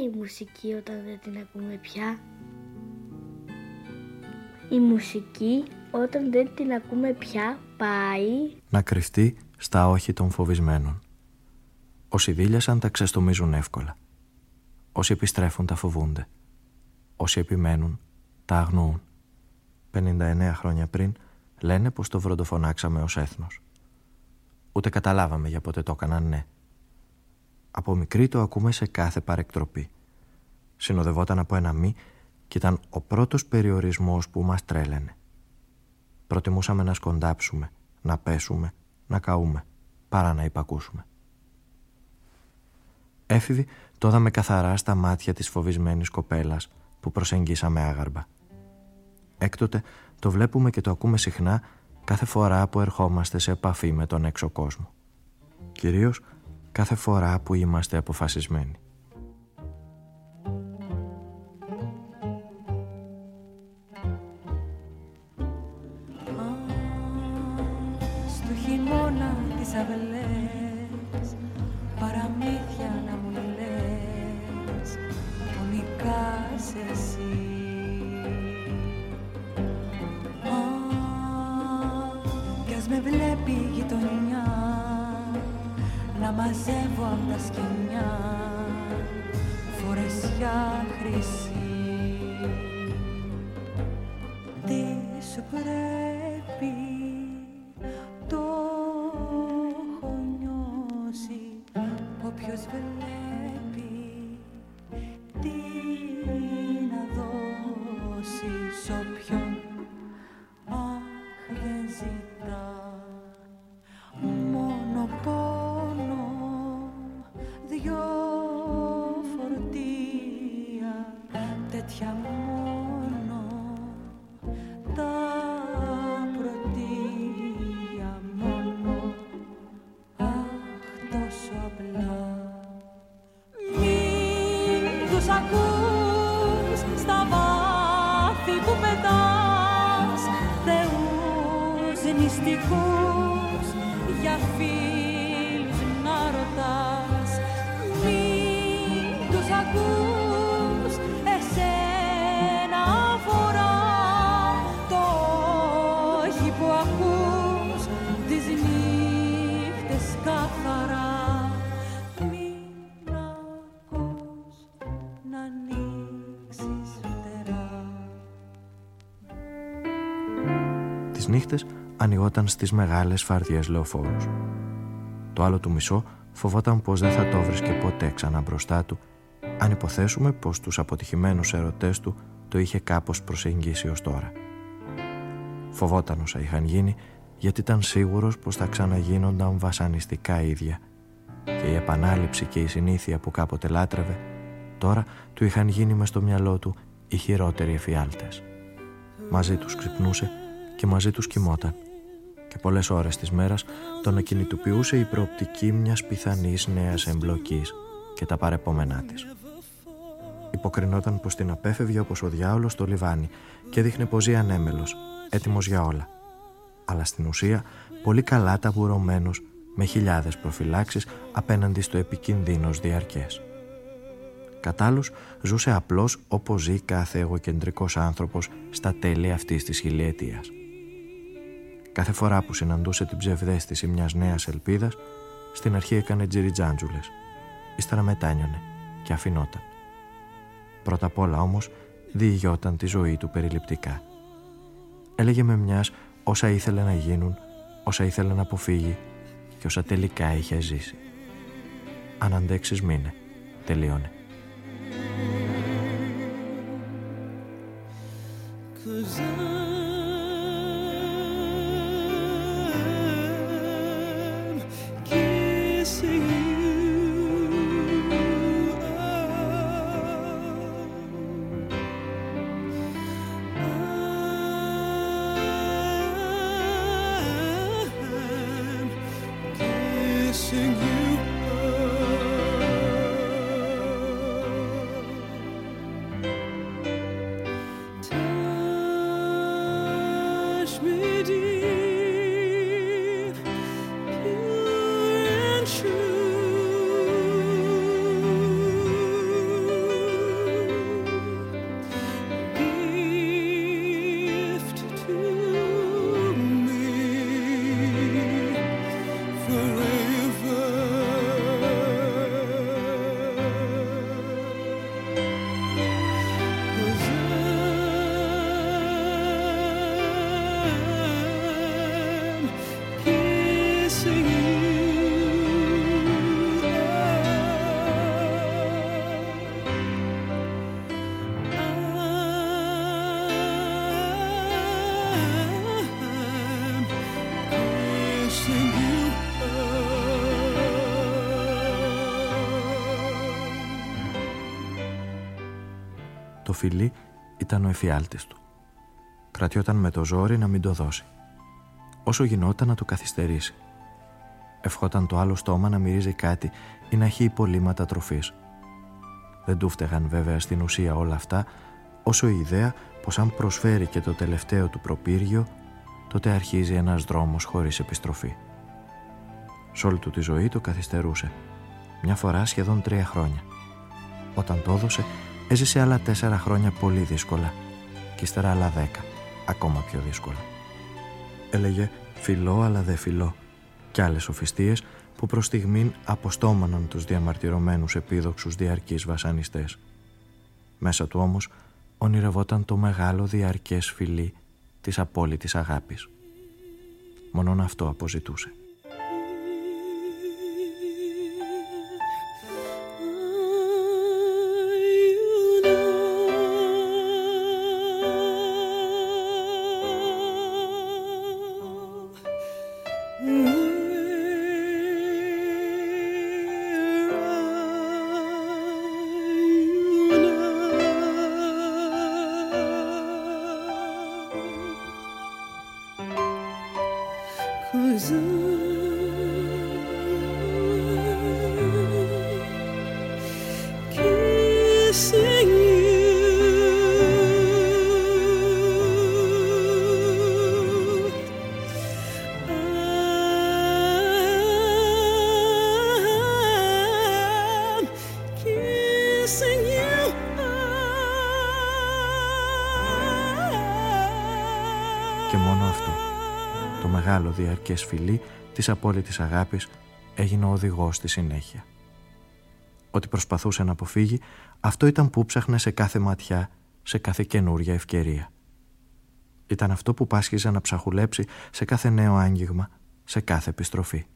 πάει η μουσική όταν δεν την ακούμε πια; Η μουσική όταν δεν την ακούμε πια πάει... Να κρυφτεί στα όχι των φοβισμένων. Όσοι δίλιασαν τα ξεστομίζουν εύκολα. Όσοι επιστρέφουν τα φοβούνται. Όσοι επιμένουν τα αγνοούν. 59 χρόνια πριν λένε πως το βροντοφωνάξαμε ως έθνος. Ούτε καταλάβαμε για πότε το έκαναν ναι. Από μικρή το ακούμε σε κάθε παρεκτροπή. Συνοδευόταν από ένα μη και ήταν ο πρώτος περιορισμός που μας τρέλαινε. Προτιμούσαμε να σκοντάψουμε, να πέσουμε, να καούμε, παρά να υπακούσουμε. Έφηβοι το είδαμε καθαρά στα μάτια της φοβισμένης κοπέλας που προσεγγίσαμε άγαρμπα. Έκτοτε το βλέπουμε και το ακούμε συχνά κάθε φορά που ερχόμαστε σε επαφή με τον έξω κόσμο. Κυρίως κάθε φορά που είμαστε αποφασισμένοι. Στο χειμώνα τις αυλές μαζεύω απ' τα σκηνιά φορεσιά χρυσή. Τι σου πρέπει το έχω νιώσει. Όποιος βλέπει ανοιγόταν στις μεγάλες φαρδιές λεωφόρους. Το άλλο του μισό φοβόταν πως δεν θα το βρίσκε ποτέ ξανά μπροστά του αν υποθέσουμε πως τους αποτυχημένους ερωτές του το είχε κάπως προσεγγίσει ως τώρα. Φοβόταν όσα είχαν γίνει γιατί ήταν σίγουρος πως θα ξαναγίνονταν βασανιστικά ίδια και η επανάληψη και η συνήθεια που κάποτε λάτρευε τώρα του είχαν γίνει μες στο μυαλό του οι χειρότεροι εφιάλτες. Μαζί τους ξυπνούσε και μαζί τους κοιμόταν και πολλές ώρες της μέρας τον ακινητοποιούσε η προοπτική μιας πιθανής νέας εμπλοκής και τα παρεπόμενά της. Υποκρινόταν πως την απέφευγε όπως ο διάολος στο λιβάνι και δείχνε πως ζει ανέμελος, έτοιμος για όλα. Αλλά στην ουσία πολύ καλά ταβουρωμένος με χιλιάδες προφυλάξεις απέναντι στο επικίνδυνος διαρκές. Κατ' άλλους, ζούσε απλώς όπως ζει κάθε εγωκεντρικός άνθρωπος στα τέλη αυτής της χιλιετίας. Κάθε φορά που συναντούσε την ψευδέστηση μιας νέας ελπίδας, στην αρχή έκανε τζιριτζάντζουλες. Ύστερα μετάνιωνε και αφινόταν. Πρώτα απ' όλα όμως διηγιόταν τη ζωή του περιληπτικά. Έλεγε με μιας όσα ήθελε να γίνουν, όσα ήθελε να αποφύγει και όσα τελικά είχε ζήσει. Αν αντέξεις μείνε, τελείωνε. Φιλί ήταν ο εφιάλτης του. Κρατιόταν με το ζόρι να μην το δώσει. Όσο γινόταν να το καθυστερήσει. Ευχόταν το άλλο στόμα να μυρίζει κάτι ή να έχει υπολείμματα τροφής. Δεν του φταίγαν βέβαια στην ουσία όλα αυτά, όσο η ιδέα πως αν προσφέρει και το τελευταίο του προπύργιο, τότε αρχίζει ένας δρόμος χωρίς επιστροφή. Σ' όλη του τη ζωή το καθυστερούσε. Μια φορά σχεδόν τρία χρόνια. Όταν το έδωσε, έζησε άλλα τέσσερα χρόνια πολύ δύσκολα και ύστερα άλλα δέκα, ακόμα πιο δύσκολα. Έλεγε φιλό αλλά δε φιλό και άλλες σοφιστίες που προς στιγμήν αποστόμαναν τους διαμαρτυρωμένους επίδοξους διαρκείς βασανιστές. Μέσα του όμως ονειρευόταν το μεγάλο διαρκές φιλί της απόλυτης αγάπης. Μόνον αυτό αποζητούσε. Διαρκές φιλί της απόλυτης αγάπης έγινε ο οδηγός στη συνέχεια. Ό,τι προσπαθούσε να αποφύγει, αυτό ήταν που ψάχνε σε κάθε ματιά, σε κάθε καινούρια ευκαιρία. Ήταν αυτό που πάσχιζε να ψαχουλέψει σε κάθε νέο άγγιγμα, σε κάθε επιστροφή.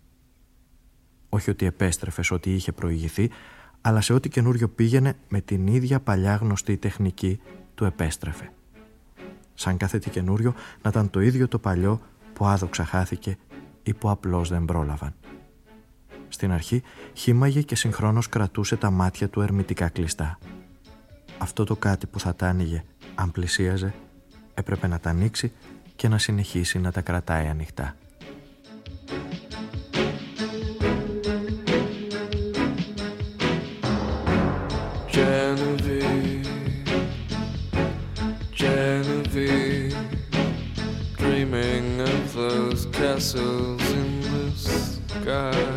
Όχι ότι επέστρεφες σε ό,τι είχε προηγηθεί, αλλά σε ό,τι καινούριο πήγαινε με την ίδια παλιά γνωστή τεχνική του επέστρεφε. Σαν κάθε τι καινούριο να ήταν το ίδιο το παλιό που άδοξα χάθηκε ή που απλώς δεν πρόλαβαν. Στην αρχή χύμαγε και συγχρόνως κρατούσε τα μάτια του ερμητικά κλειστά. Αυτό το κάτι που θα τα άνοιγε αν πλησίαζε έπρεπε να τα ανοίξει και να συνεχίσει να τα κρατάει ανοιχτά. Castles in the sky.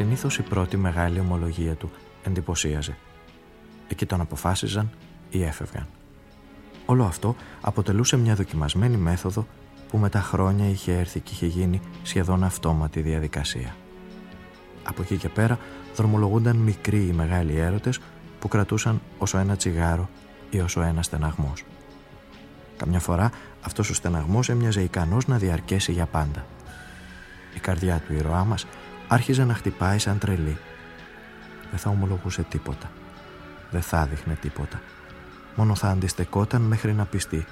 Συνήθως η πρώτη μεγάλη ομολογία του εντυπωσίαζε. Εκεί τον αποφάσιζαν ή έφευγαν. Όλο αυτό αποτελούσε μια δοκιμασμένη μέθοδο που με τα χρόνια είχε έρθει και είχε γίνει σχεδόν αυτόματη διαδικασία. Από εκεί και πέρα δρομολογούνταν μικροί ή μεγάλοι έρωτες που κρατούσαν όσο ένα τσιγάρο ή όσο ένα στεναγμός. Καμιά φορά αυτός ο στεναγμός έμοιαζε ικανός να διαρκέσει για πάντα. Η καρδιά του ήρωά μας άρχιζε να χτυπάει σαν τρελή. Δεν θα ομολογούσε τίποτα. Δεν θα δείχνε τίποτα. Μόνο θα αντιστεκόταν μέχρι να πιστεί,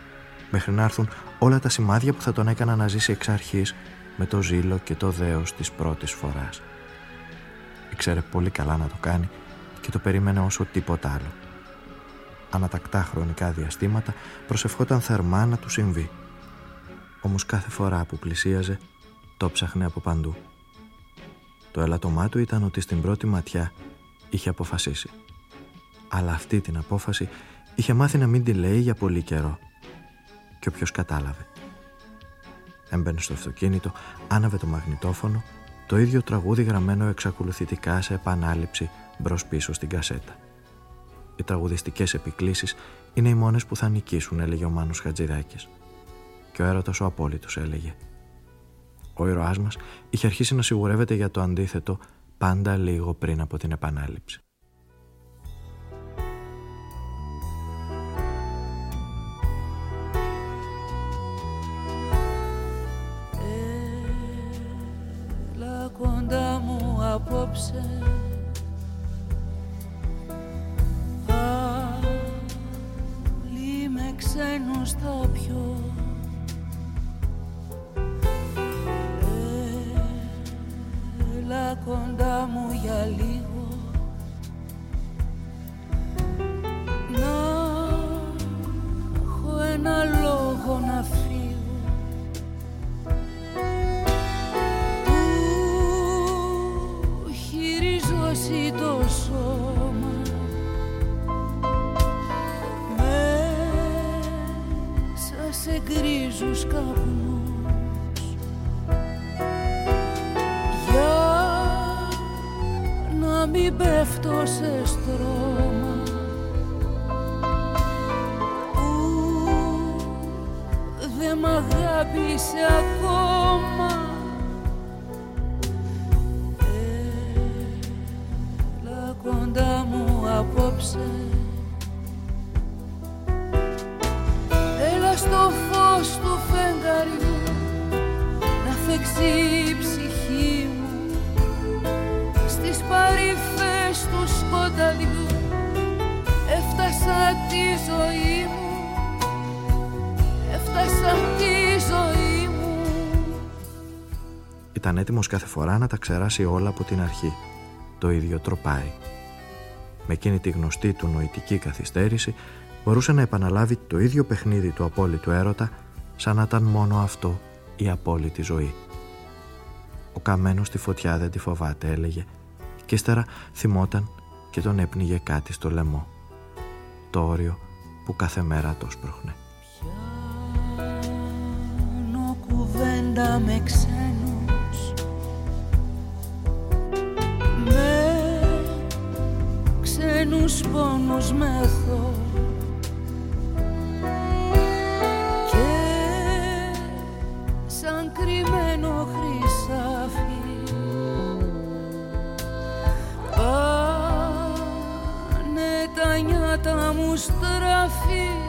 μέχρι να έρθουν όλα τα σημάδια που θα τον έκαναν να ζήσει εξ αρχής με το ζήλο και το δέος της πρώτης φοράς. Ήξερε πολύ καλά να το κάνει και το περίμενε όσο τίποτα άλλο. Ανατακτά χρονικά διαστήματα προσευχόταν θερμά να του συμβεί. Όμως κάθε φορά που πλησίαζε το ψάχνε από παντού. Το ελαττωμά του ήταν ότι στην πρώτη ματιά είχε αποφασίσει. Αλλά αυτή την απόφαση είχε μάθει να μην τη λέει για πολύ καιρό. Και όποιος κατάλαβε. Έμπαινε στο αυτοκίνητο, άναβε το μαγνητόφωνο, το ίδιο τραγούδι γραμμένο εξακολουθητικά σε επανάληψη μπρος πίσω στην κασέτα. Οι τραγουδιστικές επικλήσεις είναι οι μόνες που θα νικήσουν, έλεγε ο Μάνος Χατζηδάκης. Και ο έρωτας ο απόλυτος έλεγε. Ο ήρωάς μας είχε αρχίσει να σιγουρεύεται για το αντίθετο πάντα λίγο πριν από την επανάληψη. Έλα κοντά μου απόψε Πάλι με ξένους θα πιω Έλα κοντά μου για λίγο Ήταν έτοιμος κάθε φορά να τα ξεράσει όλα από την αρχή. Το ίδιο τροπάει. Με εκείνη τη γνωστή του νοητική καθυστέρηση μπορούσε να επαναλάβει το ίδιο παιχνίδι του απόλυτου έρωτα σαν να ήταν μόνο αυτό η απόλυτη ζωή. Ο καμένος στη φωτιά δεν τη φοβάται έλεγε και ύστερα θυμόταν και τον έπνιγε κάτι στο λαιμό. Το όριο που κάθε μέρα το σπρώχνε. Κάνω κουβέντα με ξένους ξένους πόνους με έχω Και σαν κρυμμένο χρυσάφι Πάνε τα νιάτα μου στραφή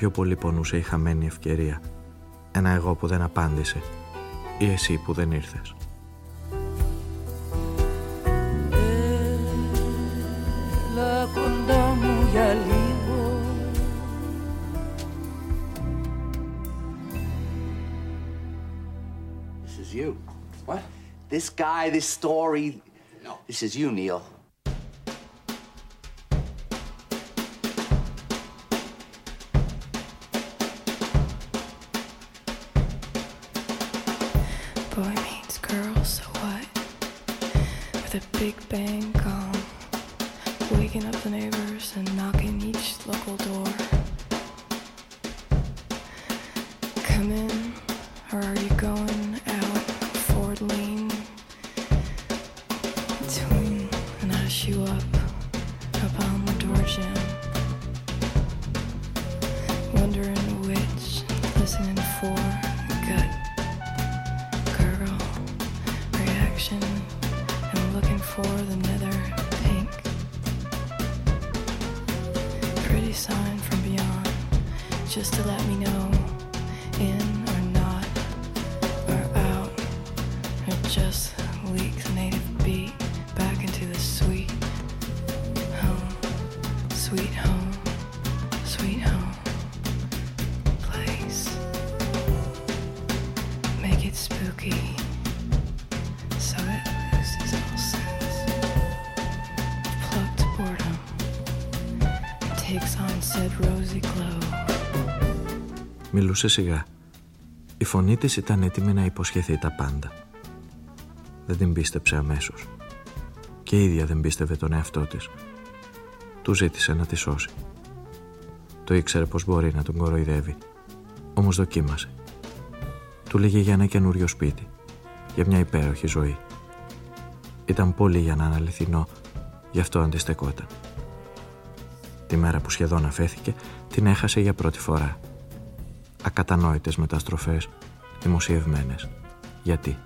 πιο πολύ πονούσε η χαμένη ευκαιρία. Ένα εγώ που δεν απάντησε ή εσύ που δεν ήρθες. Έλα κοντά μου για λίγο This is you. What? This guy, this story. No. This is you, Neil. Sweet home, sweet home place. Make it spooky so it loses all sense of plucked boredom and takes on said rosy glow. Μιλούσε σιγά. Η φωνή της ήταν έτοιμη να υποσχεθεί τα πάντα. Δεν την πίστεψε αμέσως. Και η ίδια δεν πίστευε τον εαυτό της. Του ζήτησε να τη σώσει. Το ήξερε πως μπορεί να τον κοροϊδεύει. Όμως δοκίμασε. Του λέγε για ένα καινούριο σπίτι. Για μια υπέροχη ζωή. Ήταν πολύ για να είναι αληθινό. Γι' αυτό αντιστεκόταν. Τη μέρα που σχεδόν αφέθηκε, την έχασε για πρώτη φορά ακατανόητες μεταστροφές δημοσιευμένες. Γιατί;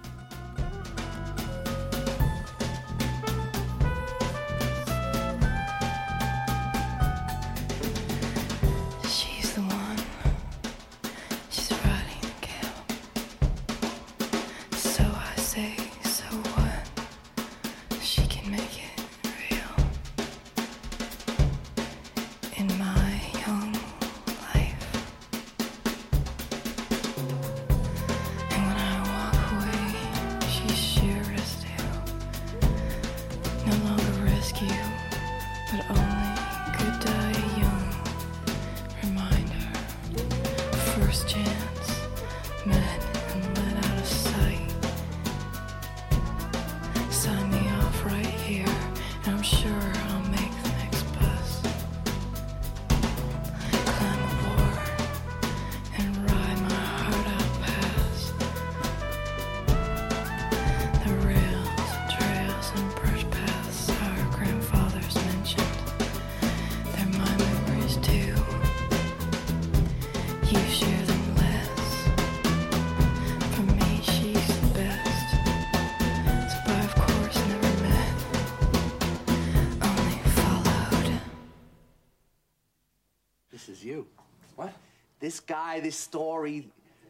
This guy, this story.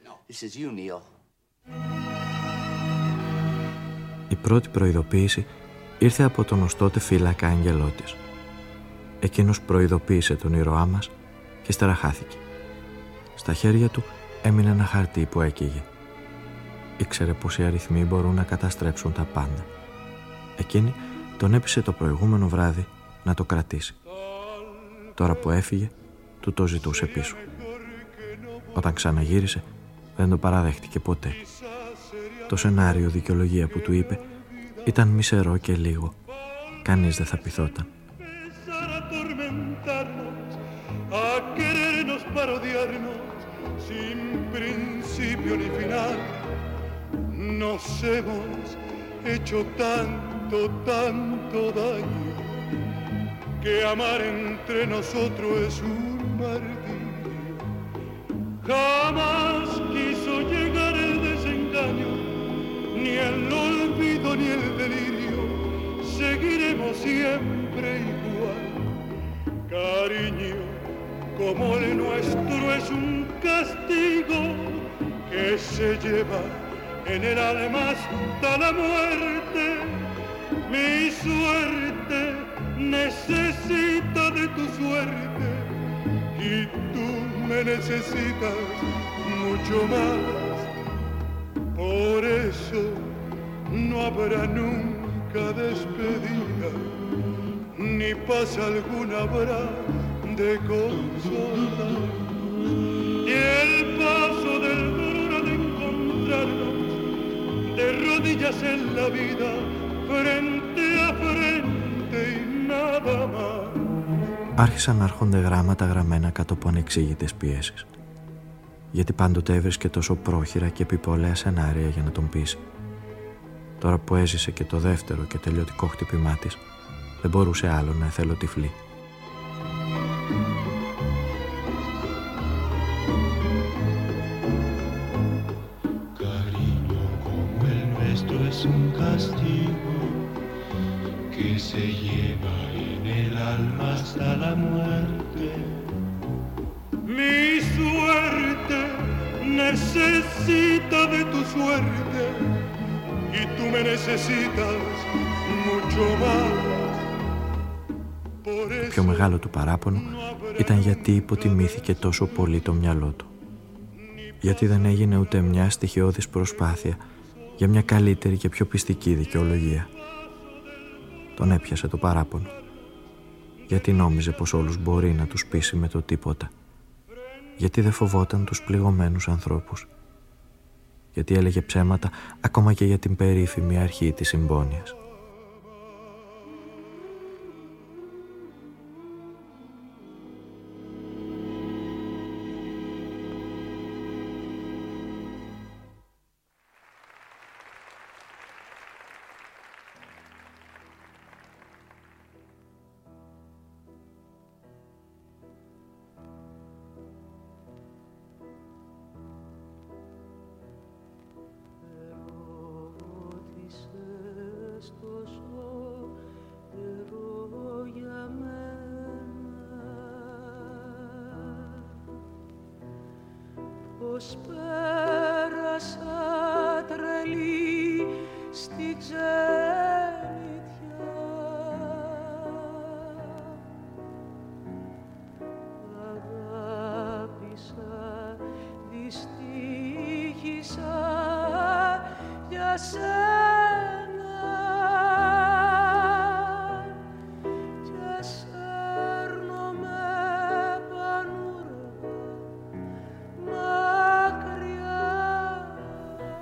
No. This is you, Neil. Η πρώτη προειδοποίηση ήρθε από τον οστότε φύλακα άγγελό της. Εκείνος προειδοποίησε τον ήρωά μας και στεραχάθηκε. Στα χέρια του έμεινε ένα χαρτί που έκυγε. Ήξερε πως οι αριθμοί μπορούν να καταστρέψουν τα πάντα. Εκείνη τον έπεισε το προηγούμενο βράδυ να το κρατήσει. Τώρα που έφυγε, του το ζητούσε πίσω. Όταν ξαναγύρισε, δεν το παραδέχτηκε ποτέ. Το σενάριο δικαιολογία που του είπε ήταν μισερό και λίγο. Κανείς δεν θα πειθόταν. Amar entre nosotros es un martirio Jamás quiso llegar el desengaño, ni el olvido ni el delirio, seguiremos siempre igual. Cariño, como el nuestro es un castigo que se lleva en el alma hasta la muerte. Mi suerte necesita de tu suerte y tú me necesitas mucho más. Por eso no habrá nunca despedida, ni paz alguna habrá de consolar. Y el paso del dolor de encontrarnos de rodillas en la vida, frente a frente y nada más. Άρχισαν να έρχονται γράμματα γραμμένα κάτω από ανεξήγητες πιέσεις. Γιατί πάντοτε έβρισκε τόσο πρόχειρα και επιπολέα σενάρια για να τον πείσει. Τώρα που έζησε και το δεύτερο και τελειωτικό χτυπημά της, δεν μπορούσε άλλο να θέλω τυφλή. un castigo que se lleva necesita de tu suerte y tú me necesitas mucho más. Το πιο μεγάλο του παράπονο ήταν γιατί υποτιμήθηκε τόσο πολύ το μυαλό του. Γιατί δεν έγινε ούτε μια στοιχειώδης προσπάθεια για μια καλύτερη και πιο πιστική δικαιολογία. Τον έπιασε το παράπονο. Γιατί νόμιζε πως όλους μπορεί να τους πείσει με το τίποτα. Γιατί δεν φοβόταν τους πληγωμένους ανθρώπους. Γιατί έλεγε ψέματα ακόμα και για την περίφημη αρχή της συμπόνιας.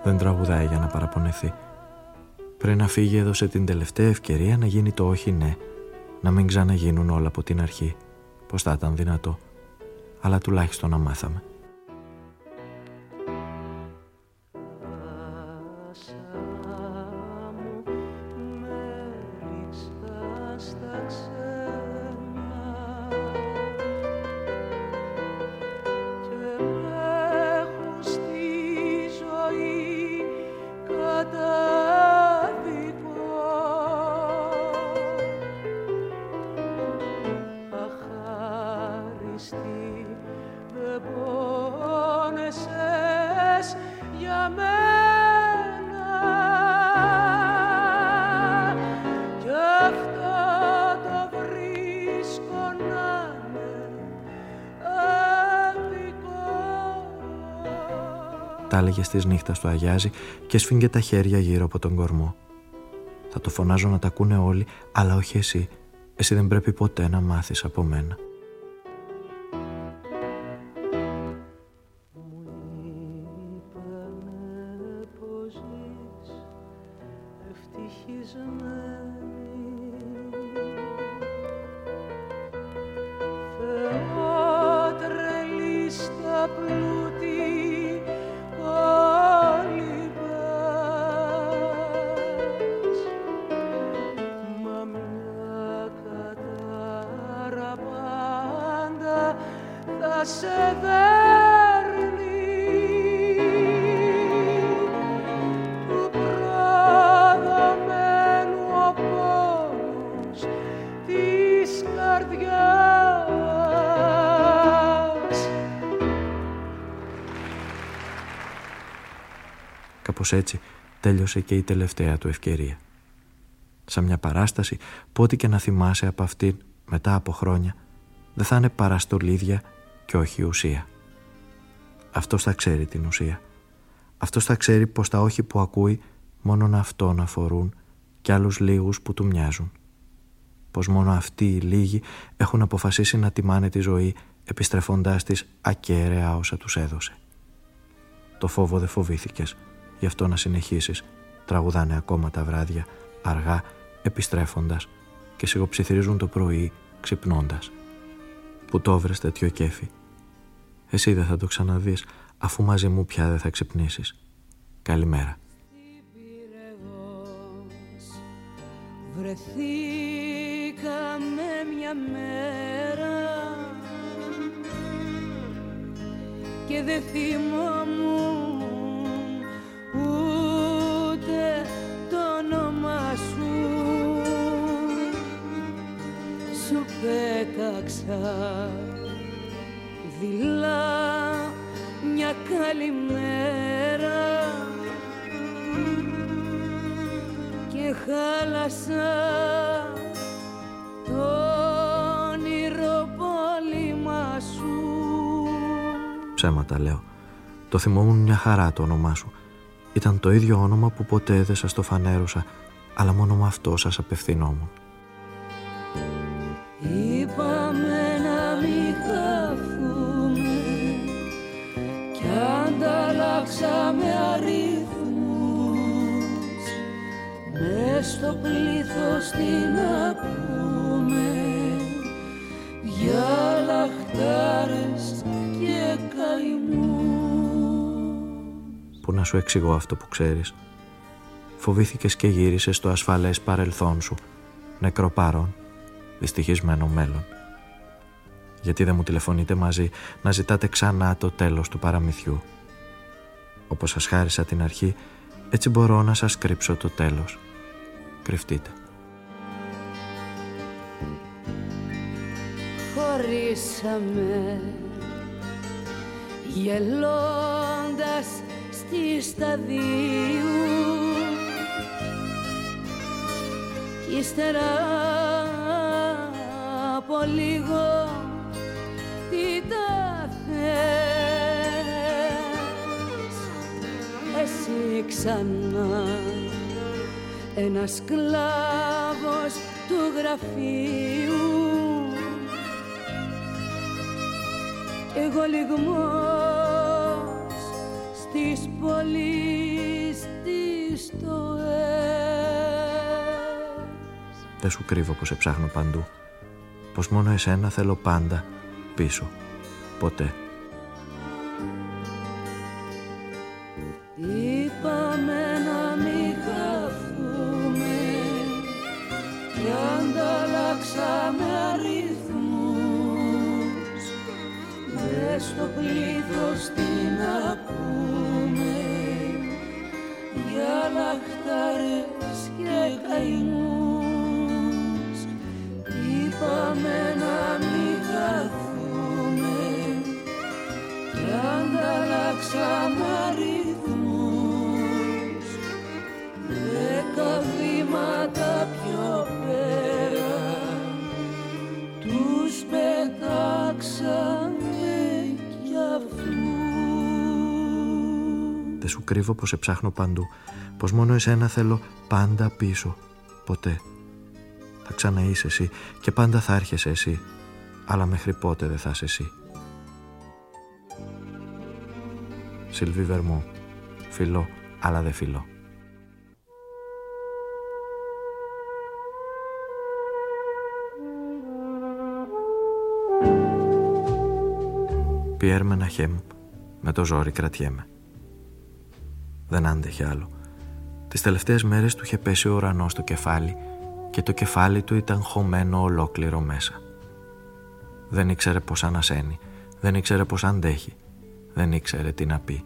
Δεν τραγουδάει για να παραπονεθεί. Πριν να φύγει έδωσε την τελευταία ευκαιρία να γίνει το όχι ναι, να μην ξαναγίνουν όλα από την αρχή. Πώς θα ήταν δυνατό. Αλλά τουλάχιστον να μάθαμε. Έλεγε στις νύχτας στο αγιάζει και σφίγγε τα χέρια γύρω από τον κορμό. Θα το φωνάζω να τα ακούνε όλοι, αλλά όχι εσύ. Εσύ δεν πρέπει ποτέ να μάθεις από μένα. Έτσι τέλειωσε και η τελευταία του ευκαιρία. Σαν μια παράσταση που ό,τι και να θυμάσαι από αυτήν μετά από χρόνια δεν θα είναι παραστολίδια και όχι ουσία. Αυτός θα ξέρει την ουσία. Αυτός θα ξέρει πως τα όχι που ακούει μόνον αυτόν αφορούν και άλλους λίγους που του μοιάζουν. Πως μόνο αυτοί οι λίγοι έχουν αποφασίσει να τιμάνε τη ζωή επιστρεφόντάς της ακέραια όσα τους έδωσε. Το φόβο δεν φοβήθηκες, γι' αυτό να συνεχίσεις. Τραγουδάνε ακόμα τα βράδια, αργά, επιστρέφοντας και σιγοψιθυρίζουν το πρωί, ξυπνώντας. Που το βρες τέτοιο κέφι. Εσύ δεν θα το ξαναδείς, αφού μαζί μου πια δεν θα ξυπνήσεις. Καλημέρα. Βρεθήκαμε μια μέρα και δεν θυμόμουν ούτε το όνομα σου σου πέταξα δειλά μια καλημέρα και χάλασα το όνειρο πόλημα σου Ψέματα λέω. Το θυμόμουν μια χαρά το όνομά σου. Ήταν το ίδιο όνομα που ποτέ δεν σας το φανέρωσα, αλλά μόνο με αυτό σας απευθυνόμουν. Είπαμε να μην χαθούμε κι ανταλλάξαμε αριθμούς μες στο πλήθος τι να πούμε για λαχτάρες και καημούς Που να σου εξηγώ αυτό που ξέρεις. Φοβήθηκες και γύρισες στο ασφαλές παρελθόν σου, νεκρό παρόν, δυστυχισμένο μέλλον. Γιατί δεν μου τηλεφωνείτε μαζί να ζητάτε ξανά το τέλος του παραμυθιού. Όπως σας χάρισα την αρχή, έτσι μπορώ να σας κρύψω το τέλος. Κρυφτείτε. χωρίσαμε γελώντας στη σταδίου κι ύστερα από λίγο τι τα θες. Εσύ ξανά ένας κλάβος του γραφείου. Εγώ λιγμός στις πόλεις της τοές Δεν σου κρύβω πως σε ψάχνω παντού. Πως μόνο εσένα θέλω πάντα πίσω. Ποτέ. Κρύβω πως σε ψάχνω παντού. Πως μόνο εσένα θέλω πάντα πίσω. Ποτέ. Θα ξαναείσαι εσύ και πάντα θα έρχεσαι εσύ. Αλλά μέχρι πότε δεν θα είσαι εσύ. Σιλβί Βερμό. Φιλό, αλλά δεν φιλό. Πιέρ Μεναχέμ, με το ζόρι κρατιέμαι. Δεν άντεχε άλλο. Τις τελευταίες μέρες του είχε πέσει ο ουρανός στο κεφάλι και το κεφάλι του ήταν χωμένο ολόκληρο μέσα. Δεν ήξερε πως ανασένει, δεν ήξερε πως αντέχει, δεν ήξερε τι να πει.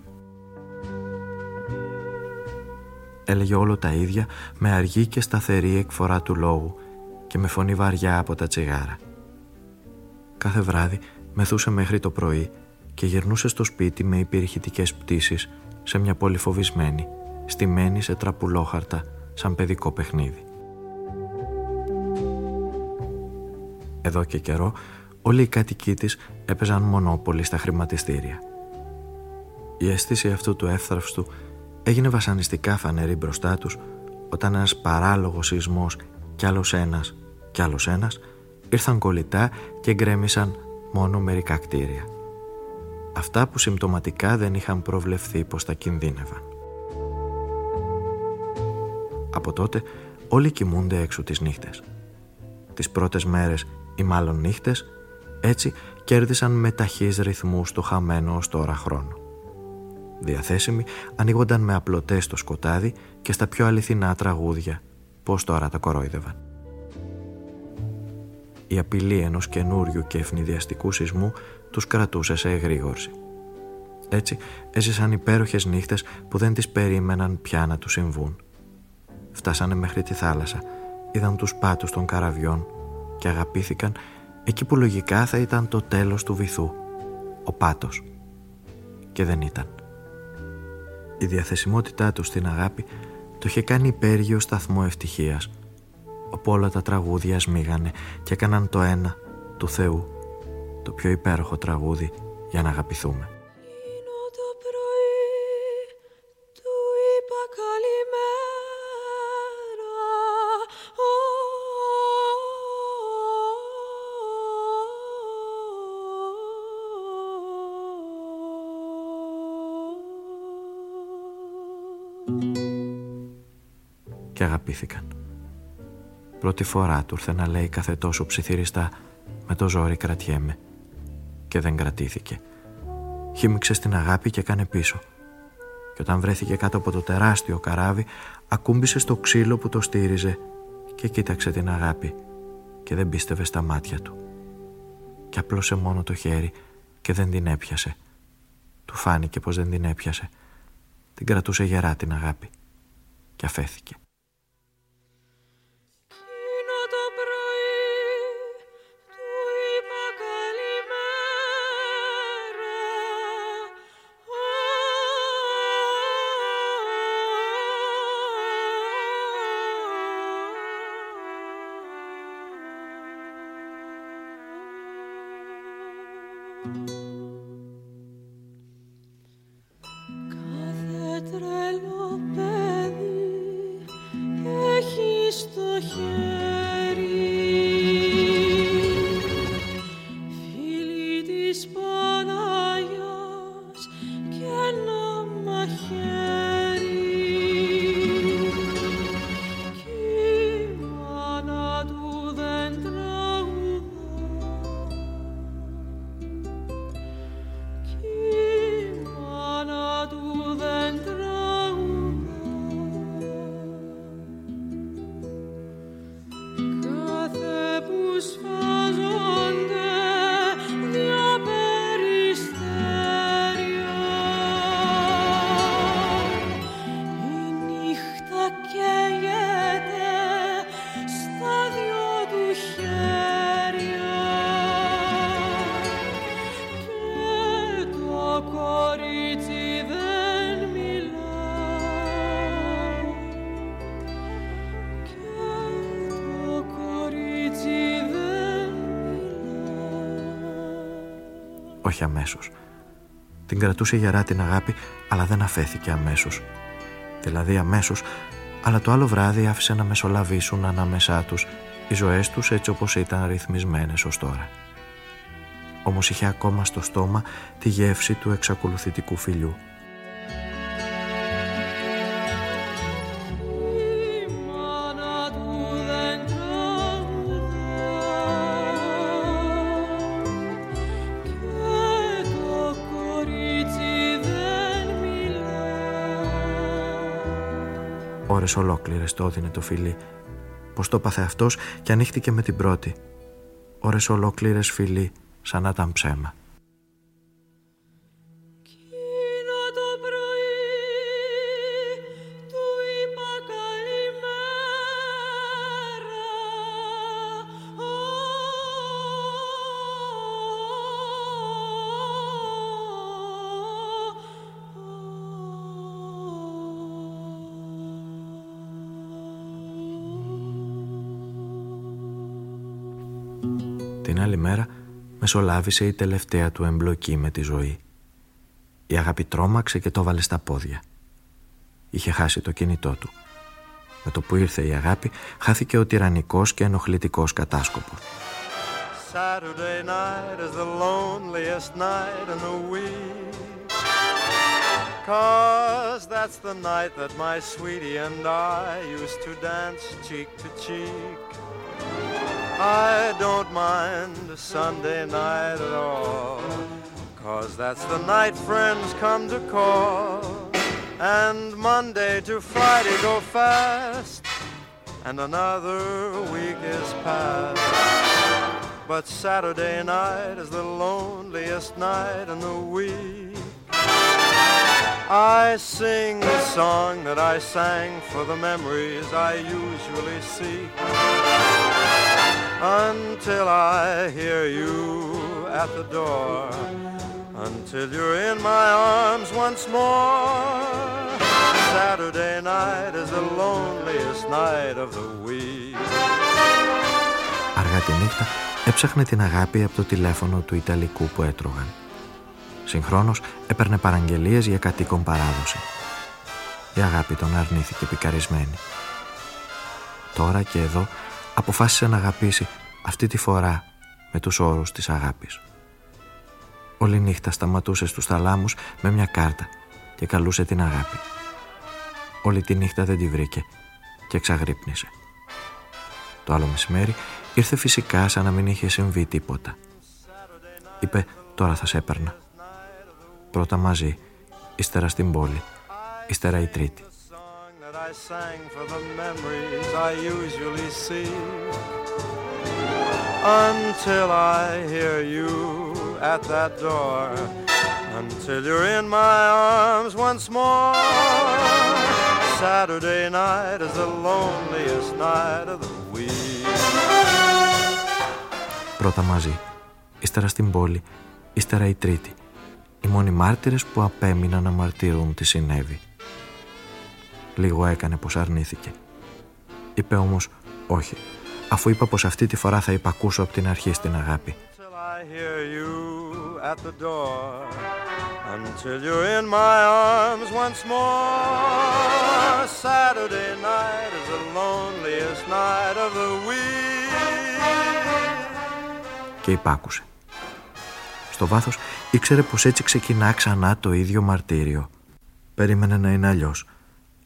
Έλεγε όλο τα ίδια με αργή και σταθερή εκφορά του λόγου και με φωνή βαριά από τα τσιγάρα. Κάθε βράδυ μεθούσε μέχρι το πρωί και γυρνούσε στο σπίτι με υπηρεχητικές πτήσεις σε μια πόλη φοβισμένη, στημένη σε τραπουλόχαρτα σαν παιδικό παιχνίδι. Εδώ και καιρό όλοι οι κάτοικοί της έπαιζαν μονόπολη στα χρηματιστήρια. Η αίσθηση αυτού του εύθραυστου έγινε βασανιστικά φανερή μπροστά τους όταν ένας παράλογος σεισμός κι άλλος ένας κι άλλος ένας ήρθαν κολλητά και γκρέμισαν μόνο μερικά κτίρια. Αυτά που συμπτωματικά δεν είχαν προβλεφθεί πως θα κινδύνευαν. Από τότε όλοι κοιμούνται έξω τις νύχτες. Τις πρώτες μέρες ή μάλλον νύχτες έτσι κέρδισαν με ταχύς ρυθμούς το χαμένο ως τώρα χρόνο. Διαθέσιμοι ανοίγονταν με απλωτές στο σκοτάδι και στα πιο αληθινά τραγούδια, πως τώρα τα κορόιδευαν. Η απειλή ενός καινούριου και ευνηδιαστικού σεισμού τους κρατούσες σε εγρήγορση. Έτσι έζησαν υπέροχες νύχτες που δεν τις περίμεναν πια να τους συμβούν. Φτάσανε μέχρι τη θάλασσα, είδαν τους πάτους των καραβιών και αγαπήθηκαν εκεί που λογικά θα ήταν το τέλος του βυθού, ο πάτος. Και δεν ήταν. Η διαθεσιμότητά τους στην αγάπη το είχε κάνει υπέργειο σταθμό ευτυχίας, όπου όλα τα τραγούδια σμίγανε και έκαναν το ένα του Θεού, το πιο υπέροχο τραγούδι για να αγαπηθούμε. και αγαπήθηκαν. Πρώτη φορά του ήρθε να λέει κάθε τόσο ψιθυριστά «Με το ζόρι κρατιέμαι» και δεν κρατήθηκε. Χύμιξε στην αγάπη και έκανε πίσω. Και όταν βρέθηκε κάτω από το τεράστιο καράβι, ακούμπησε στο ξύλο που το στήριζε και κοίταξε την αγάπη και δεν πίστευε στα μάτια του. Και απλώσε μόνο το χέρι και δεν την έπιασε. Του φάνηκε πως δεν την έπιασε. Την κρατούσε γερά την αγάπη και αφέθηκε. Όχι αμέσως. Την κρατούσε γερά την αγάπη, αλλά δεν αφέθηκε αμέσως. Δηλαδή αμέσως, αλλά το άλλο βράδυ άφησε να μεσολαβήσουν ανάμεσά τους οι ζωές τους έτσι όπως ήταν ρυθμισμένες ως τώρα. Όμως είχε ακόμα στο στόμα τη γεύση του εξακολουθητικού φιλιού. Ώρες ολόκληρες το έδινε το φιλί. Πως το πάθε αυτός και ανοίχτηκε με την πρώτη. Ώρες ολόκληρες φιλί, σαν να ήταν ψέμα. Μεσολάβησε η τελευταία του εμπλοκή με τη ζωή. Η αγάπη τρόμαξε και το βάλε στα πόδια. Είχε χάσει το κινητό του. Με το που ήρθε η αγάπη, χάθηκε ο τυραννικός και ενοχλητικός κατάσκοπος. Saturday night is the loneliest night in the week Cause that's the night that my sweetie and I used to dance cheek to cheek I don't mind a Sunday night at all Cause that's the night friends come to call. And Monday to Friday go fast And another week is past. But Saturday night is the loneliest night in the week. I sing the song that I sang for the memories I usually seek Until I hear you at the door until you're in my arms once more. Saturday night is the loneliest night of the week. Αργά τη νύχτα έψαχνε την αγάπη από το τηλέφωνο του Ιταλικού που έτρωγαν. Συγχρόνως έπαιρνε παραγγελίες για κατοίκον παράδοση. Η αγάπη τον αρνήθηκε πικαρισμένη. Τώρα και εδώ αποφάσισε να αγαπήσει αυτή τη φορά με τους όρους της αγάπης. Όλη νύχτα σταματούσε στους θαλάμους με μια κάρτα και καλούσε την αγάπη. Όλη τη νύχτα δεν τη βρήκε και εξαγρύπνησε. Το άλλο μεσημέρι ήρθε φυσικά σαν να μην είχε συμβεί τίποτα. Είπε τώρα θα σε έπαιρνα. Πρώτα μαζί, ύστερα στην πόλη, ύστερα η τρίτη. Until I hear you at that door until you're in my arms once more. Saturday night is the loneliest night of the week. Πρώτα μαζί, ύστερα στην πόλη, ύστερα η τρίτη. Οι μόνοι μάρτυρες που απέμειναν να μαρτυρούν τι συνέβη. Λίγο έκανε πως αρνήθηκε. Είπε όμως όχι, αφού είπα πως αυτή τη φορά θα υπακούσω από την αρχή στην αγάπη. hear you at the door until you're in my arms once more. Saturday night is the loneliest night of the week. Και υπάκουσε. Στο βάθος ήξερε πως έτσι ξεκινά ξανά το ίδιο μαρτύριο. Περίμενε να είναι αλλιώς.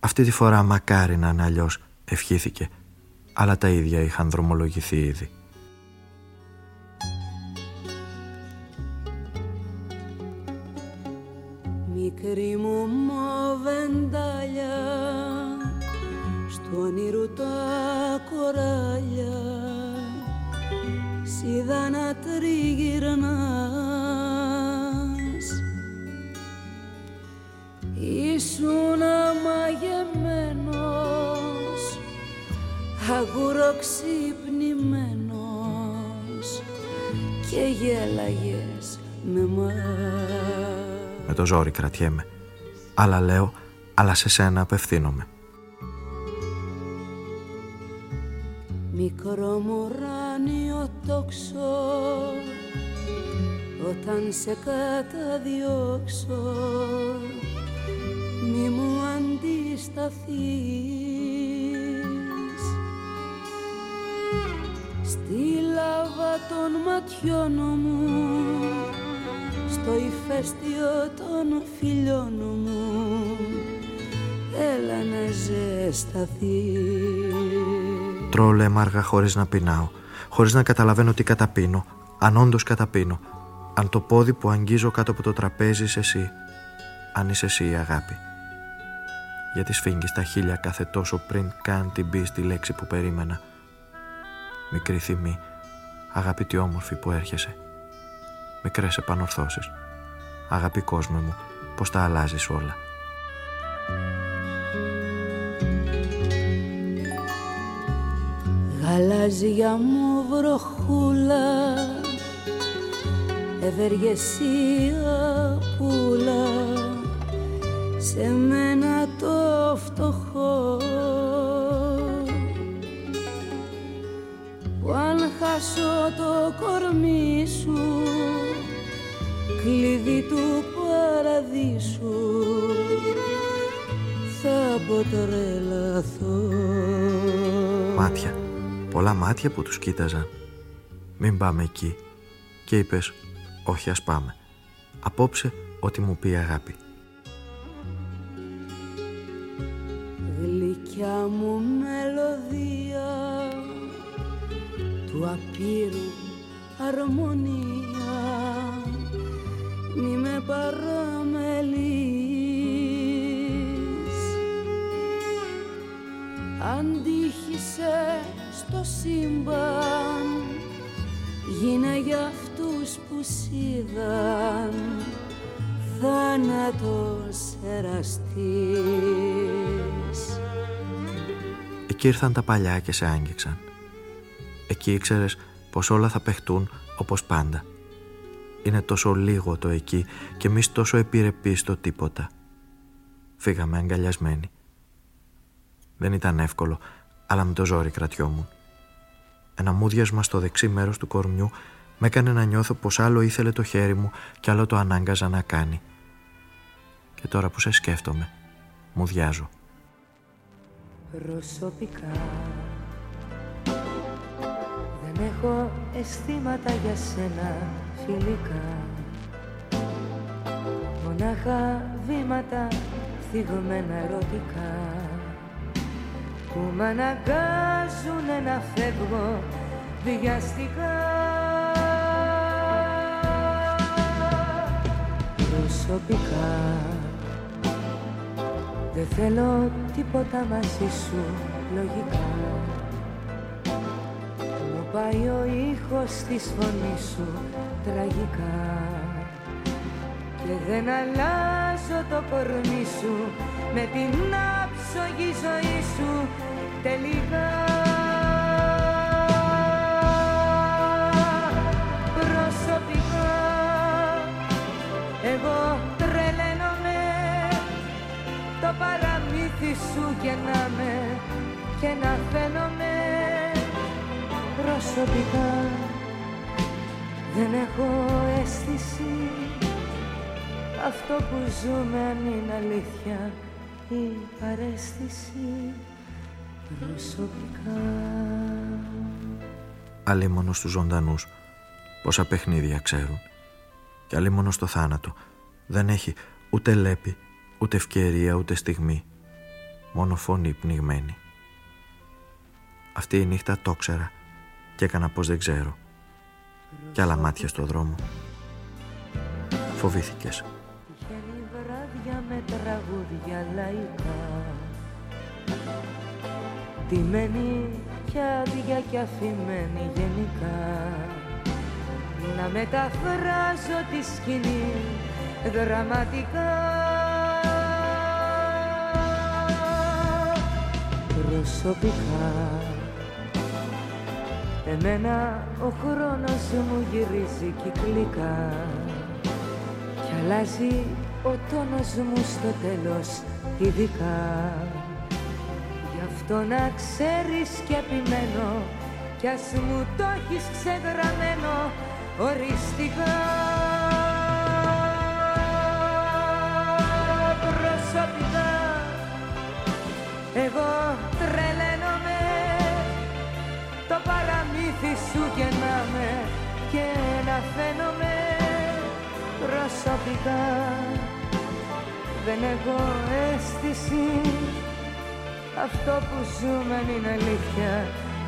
Αυτή τη φορά μακάρι να είναι αλλιώς, ευχήθηκε. Αλλά τα ίδια είχαν δρομολογηθεί ήδη. Μικρή μου μοβεντάλια στο όνειρο τα κοράλια σίδα να Ήσουν αμαγεμένος αγουροξυπνημένος και γέλαγες με μας με το ζόρι κρατιέμαι. Άλλα λέω, αλλά σε σένα απευθύνομαι. Μικρό μουράνιο τόξο όταν σε καταδιώξω μη μου αντισταθείς. Στη λάβα των ματιών μου στο ηφαίστειο των φιλιών μου έλα να ζεσταθείς. Τρώω λέμαργα χωρίς να πεινάω χωρίς να καταλαβαίνω τι καταπίνω αν όντως καταπίνω αν το πόδι που αγγίζω κάτω από το τραπέζι είσαι εσύ αν είσαι εσύ η αγάπη γιατί σφίγγεις τα χίλια κάθε τόσο πριν καν την πεις στη λέξη που περίμενα μικρή θυμή αγαπητή όμορφη που έρχεσαι μικρές επανορθώσεις. Αγάπη κόσμε μου, πως τα αλλάζεις όλα. Γαλάζια μου βροχούλα ευεργεσία πουλα σε μένα το φτωχό. Που αν χάσω το κορμί σου κλειδί του παραδείσου θα αποτρελαθώ. Μάτια, πολλά μάτια που τους κοίταζαν Μην πάμε εκεί. Και είπες όχι ας πάμε Απόψε ό,τι μου πει αγάπη Γλυκιά μου μελωδία Του απείρου αρμονία. Μη με παραμελείς. Αντίχησε στο σύμπαν Γίνε για αυτούς που σίδαν θάνατος εραστής Εκεί ήρθαν τα παλιά και σε άγγιξαν. Εκεί ήξερες πως όλα θα παιχτούν όπως πάντα. Είναι τόσο λίγο το εκεί και εμείς τόσο επιρρεπείς στο τίποτα. Φύγαμε αγκαλιασμένοι. Δεν ήταν εύκολο αλλά με το ζόρι κρατιόμουν Ένα μούδιασμα στο δεξί μέρος του κορμιού με έκανε να νιώθω πως άλλο ήθελε το χέρι μου και άλλο το ανάγκαζα να κάνει. Και τώρα που σε σκέφτομαι, μου διάζω. Προσωπικά. Δεν έχω αισθήματα για σένα φιλικά. Μονάχα βήματα θυγμένα ερωτικά. Που μ' αναγκάζουν να φεύγω βιαστικά. Προσωπικά Δεν θέλω τίποτα μαζί σου λογικά. Μου πάει ο ήχος της φωνής σου τραγικά. Και δεν αλλάζω το κορμί σου Με την άψογη ζωή σου Δεν έχω αίσθηση Αυτό που ζούμε αν είναι αλήθεια Η παρέστηση προσωπικά Αλίμονο στους ζωντανούς Πόσα παιχνίδια ξέρουν κι άλλη μόνο στο θάνατο. Δεν έχει ούτε λέπη, ούτε ευκαιρία, ούτε στιγμή. Μόνο φωνή πνιγμένη. Αυτή η νύχτα το ξέρα και έκανα πως δεν ξέρω. Κι άλλα μάτια στο δρόμο. Φοβήθηκες. Τυχαίνει βράδια με τραγούδια λαϊκά Τιμένη κι άδεια κι αφημένη γενικά να μεταφράζω τη σκηνή δραματικά προσωπικά Εμένα ο χρόνος μου γυρίζει κυκλικά. Κι αλλάζει ο τόνος μου στο τέλος ειδικά. Γι' αυτό να ξέρεις και επιμένω Κι ας μου το έχεις ξεγραμμένο οριστικά. Προσωπικά εγώ προσωπικά. Δεν έχω αίσθηση. Αυτό που ζούμε είναι αλήθεια.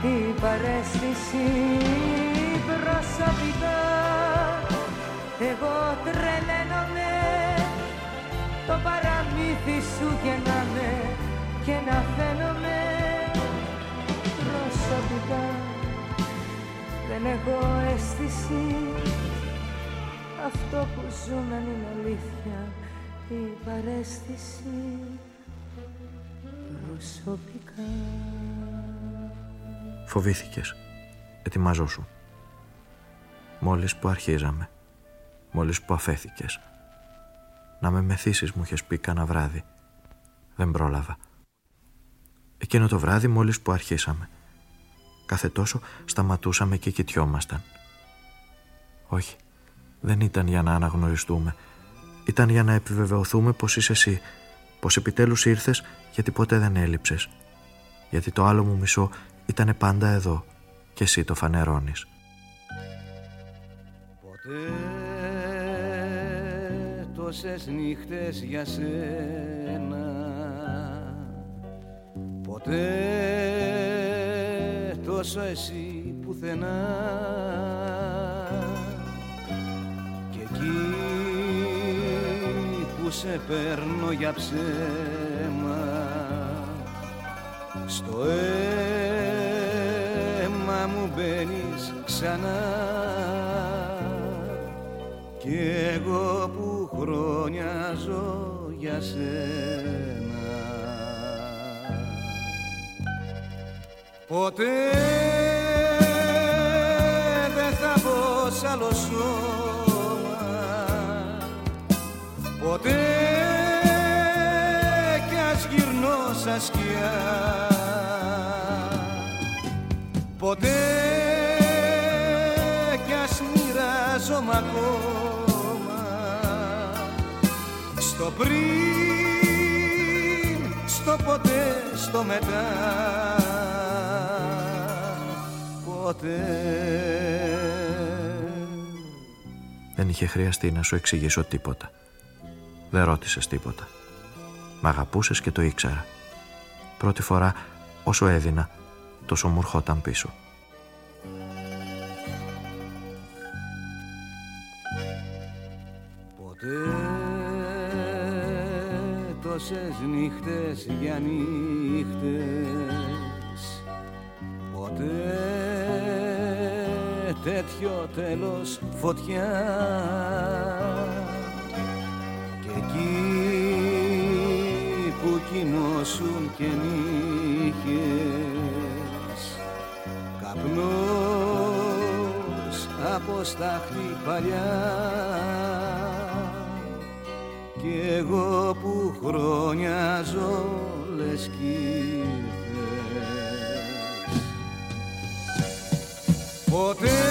Η παρέστηση προσωπικά. Εγώ τρελαίνομαι. Το παραμύθι σου γεννάμε και να φαίνομαι προσωπικά. Δεν έχω αίσθηση αυτό που ζούμε είναι αλήθεια η παρέστηση προσωπικά Φοβήθηκες. Ετοιμάζω Μόλις που αρχίζαμε. Μόλις που αφέθηκες. Να με μεθύσεις μου είχες πει κάνα βράδυ. Δεν πρόλαβα. Εκείνο το βράδυ μόλις που αρχίσαμε. Κάθε τόσο σταματούσαμε και κοιτιόμασταν. Όχι, δεν ήταν για να αναγνωριστούμε. Ήταν για να επιβεβαιωθούμε πως είσαι εσύ πως επιτέλους ήρθες γιατί ποτέ δεν έλειψες. Γιατί το άλλο μου μισό ήταν πάντα εδώ και εσύ το φανερώνεις. Ποτέ τόσες νύχτες για σένα Ποτέ τόσο εσύ πουθενά Και εκεί που σε παίρνω για ψέμα. Στο αίμα μου μπαίνεις ξανά. Κι εγώ που χρόνια ζω για σένα. Ποτέ δεν θα πω σ' άλλο σώμα Ποτέ κι ας γυρνώ σαν σκιά. Ποτέ κι ας μοιράζομαι ακόμα. Στο πριν, στο ποτέ, στο μετά. Ποτέ. Δεν είχε χρειαστεί να σου εξηγήσω τίποτα. Δεν ρώτησες τίποτα. Μ' αγαπούσες και το ήξερα. Πρώτη φορά όσο έδινα, τόσο μου ερχόταν πίσω. Ποτέ τόσες νύχτες για νύχτες Ποτέ τέτοιο τέλος φωτιά που κοιμώσουν και νύχες. Καπνός από στάχτη παλιά. Κι εγώ που χρόνια ζω λες κι ήρθες. Ποτέ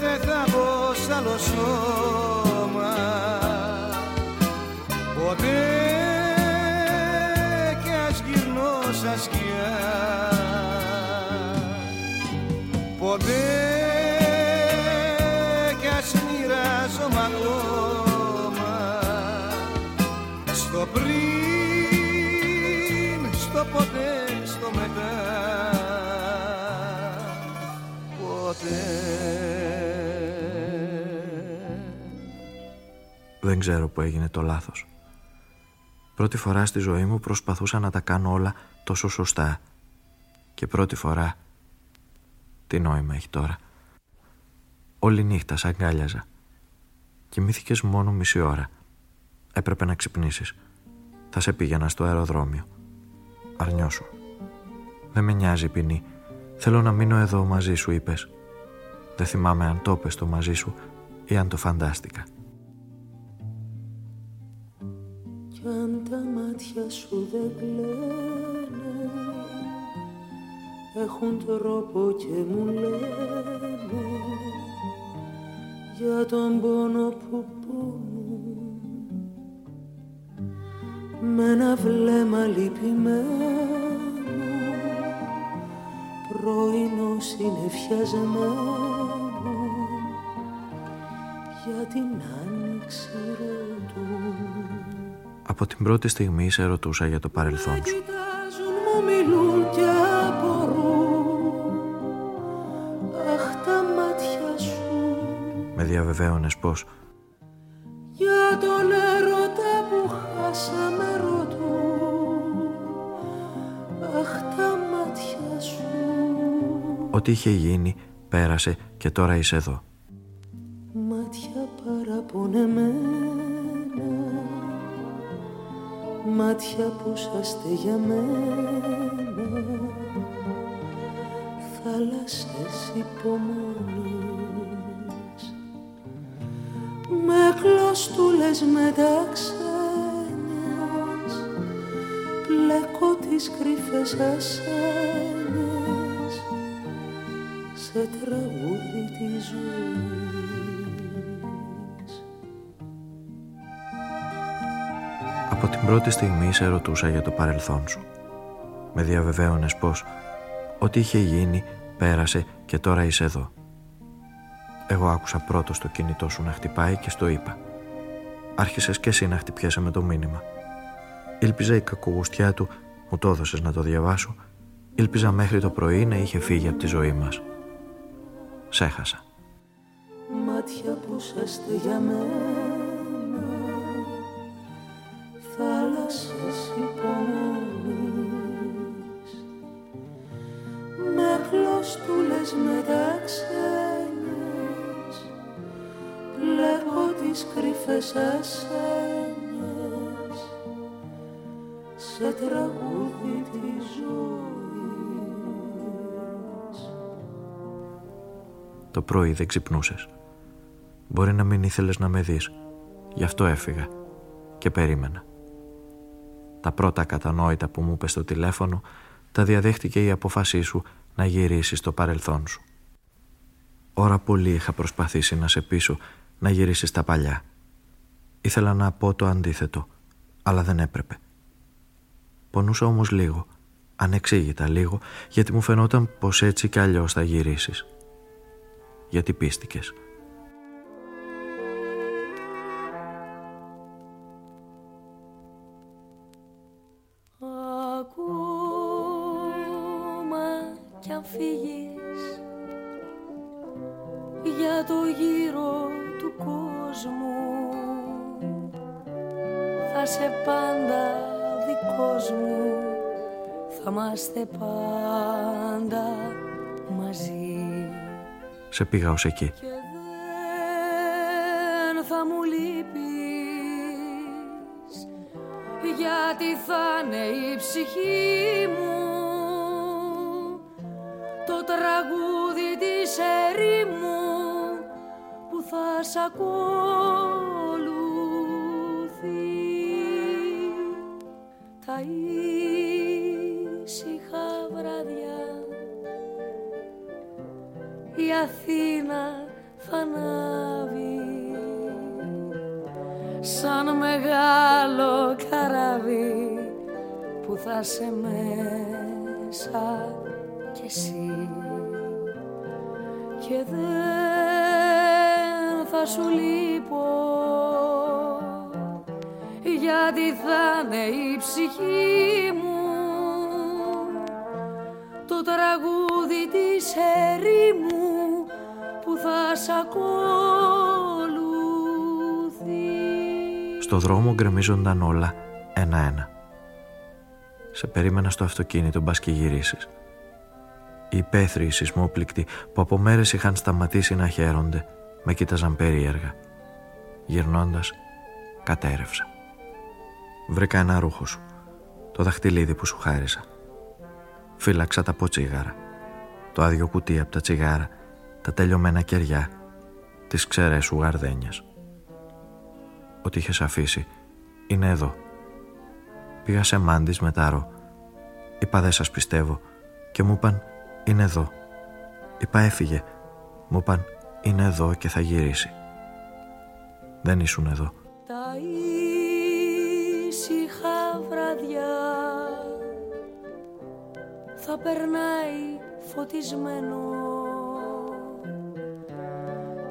δεν θα μπω σ' άλλο Δεν ξέρω που έγινε το λάθος. Πρώτη φορά στη ζωή μου προσπαθούσα να τα κάνω όλα τόσο σωστά. Και πρώτη φορά... Τι νόημα έχει τώρα. Όλη νύχτα σ' αγκάλιαζα. Κοιμήθηκες μόνο μισή ώρα. Έπρεπε να ξυπνήσεις. Θα σε πήγαινα στο αεροδρόμιο. Αρνιώσου. Δεν με νοιάζει η ποινή. Θέλω να μείνω εδώ μαζί σου, είπες. Δεν θυμάμαι αν το είπες το μαζί σου ή αν το φαντάστηκα. Αν τα μάτια σου δεν κλαίνε Έχουν τρόπο και μου λένε Για τον πόνο που πονούν. Με ένα βλέμμα λυπημένο Πρωινό συνεφιασμένο Για την άνοιξη Από την πρώτη στιγμή σε ρωτούσα για το παρελθόν σου. κοιτάζουν, μου μιλούν και απορούν. Αχ τα μάτια σου. Με διαβεβαίωνες πως Για τον έρωτα που χάσαμε ρωτούν Αχ τα μάτια σου. Ό,τι είχε γίνει πέρασε και τώρα είσαι εδώ. Μάτια παραπονεμένα Μάτια που είσαστε για μένα. Θάλασσες υπομονής. Με κλωστούλες μεταξένες Πλέκω τις κρυφές ασένες Σε τραγούδι της ζωής την πρώτη στιγμή σε ρωτούσα για το παρελθόν σου. Με διαβεβαίωνες πως ό,τι είχε γίνει πέρασε και τώρα είσαι εδώ. Εγώ άκουσα πρώτος το κινητό σου να χτυπάει και στο είπα. Άρχισες και εσύ να χτυπιέσαι με το μήνυμα. Ήλπιζα η κακογουστιά του, μου το έδωσες να το διαβάσω. Ήλπιζα μέχρι το πρωί να είχε φύγει από τη ζωή μας. Σ' έχασα. Μάτια που για μένα κλωστούλες μεταξένιες βλέπω τις κρυφές ασένιες σε τραγούδι της ζωής. Το πρωί δεν ξυπνούσες. Μπορεί να μην ήθελες να με δεις. Γι' αυτό έφυγα και περίμενα. Τα πρώτα κατανόητα που μου είπε στο τηλέφωνο τα διαδέχτηκε η απόφασή σου να γυρίσεις στο παρελθόν σου. Ώρα πολύ είχα προσπαθήσει να σε πείσω να γυρίσεις στα παλιά. Ήθελα να πω το αντίθετο, αλλά δεν έπρεπε. Πονούσα όμως λίγο, ανεξήγητα λίγο, γιατί μου φαινόταν πως έτσι κι αλλιώς θα γυρίσεις. Γιατί πίστηκες; Είμαστε πάντα μαζί. Σε πήγα ως εκεί. Και δεν θα μου λείπεις Γιατί θα είναι η ψυχή μου. Το τραγούδι θα σ' ακολουθεί Τα η Αθήνα θα ανάβει. Σαν μεγάλο καράβι που θα σε μέσα κι εσύ. Και δεν θα σου λείπω γιατί θα είναι η ψυχή μου το τραγούδι της ερήμου που θα σ' ακολουθεί. Στο δρόμο γκρεμίζονταν όλα ένα-ένα. Σε περίμενα στο αυτοκίνητο μπας και γυρίσεις. Οι υπαίθριοι σεισμόπληκτοι που από μέρες είχαν σταματήσει να χαίρονται με κοίταζαν περίεργα. Γυρνώντας, κατέρευσα. Βρήκα ένα ρούχο σου, το δαχτυλίδι που σου χάρισα. Φύλαξα τα ποτσίγαρα, το άδειο κουτί από τα τσιγάρα τα τελειωμένα κεριά, τις ξερές σου γαρδένιας. Ό,τι είχες αφήσει είναι εδώ. Πήγα σε μάντις με τάρο. Είπα δεν σας πιστεύω και μου είπαν είναι εδώ. Είπα έφυγε. Μου είπαν είναι εδώ και θα γυρίσει. Δεν ήσουν εδώ. Τα ήσυχα βραδιά θα περνάει φωτισμένο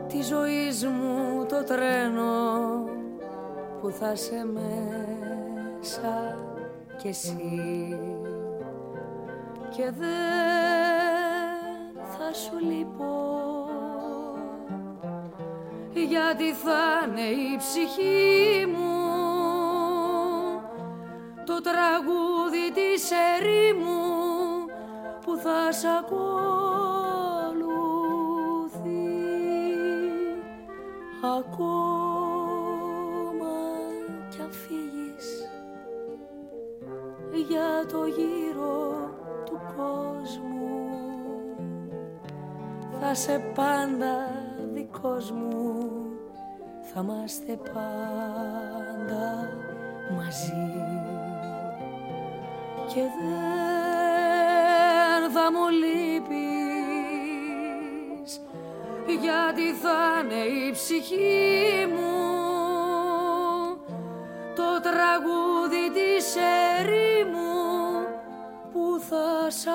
τη ζωής μου το τρένο που θα σε μέσα κι εσύ και δεν θα σου λείπω γιατί θα είναι η ψυχή μου. Το τραγούδι της ερήμου που θα σ' ακούω ακόμα κι αν φύγεις για το γύρο του κόσμου θα σε πάντα δικός μου θα είμαστε πάντα μαζί. Και δεν θα μου λείπεις γιατί θα είναι η ψυχή μου. Το τραγούδι ξέρει μου που θα σ'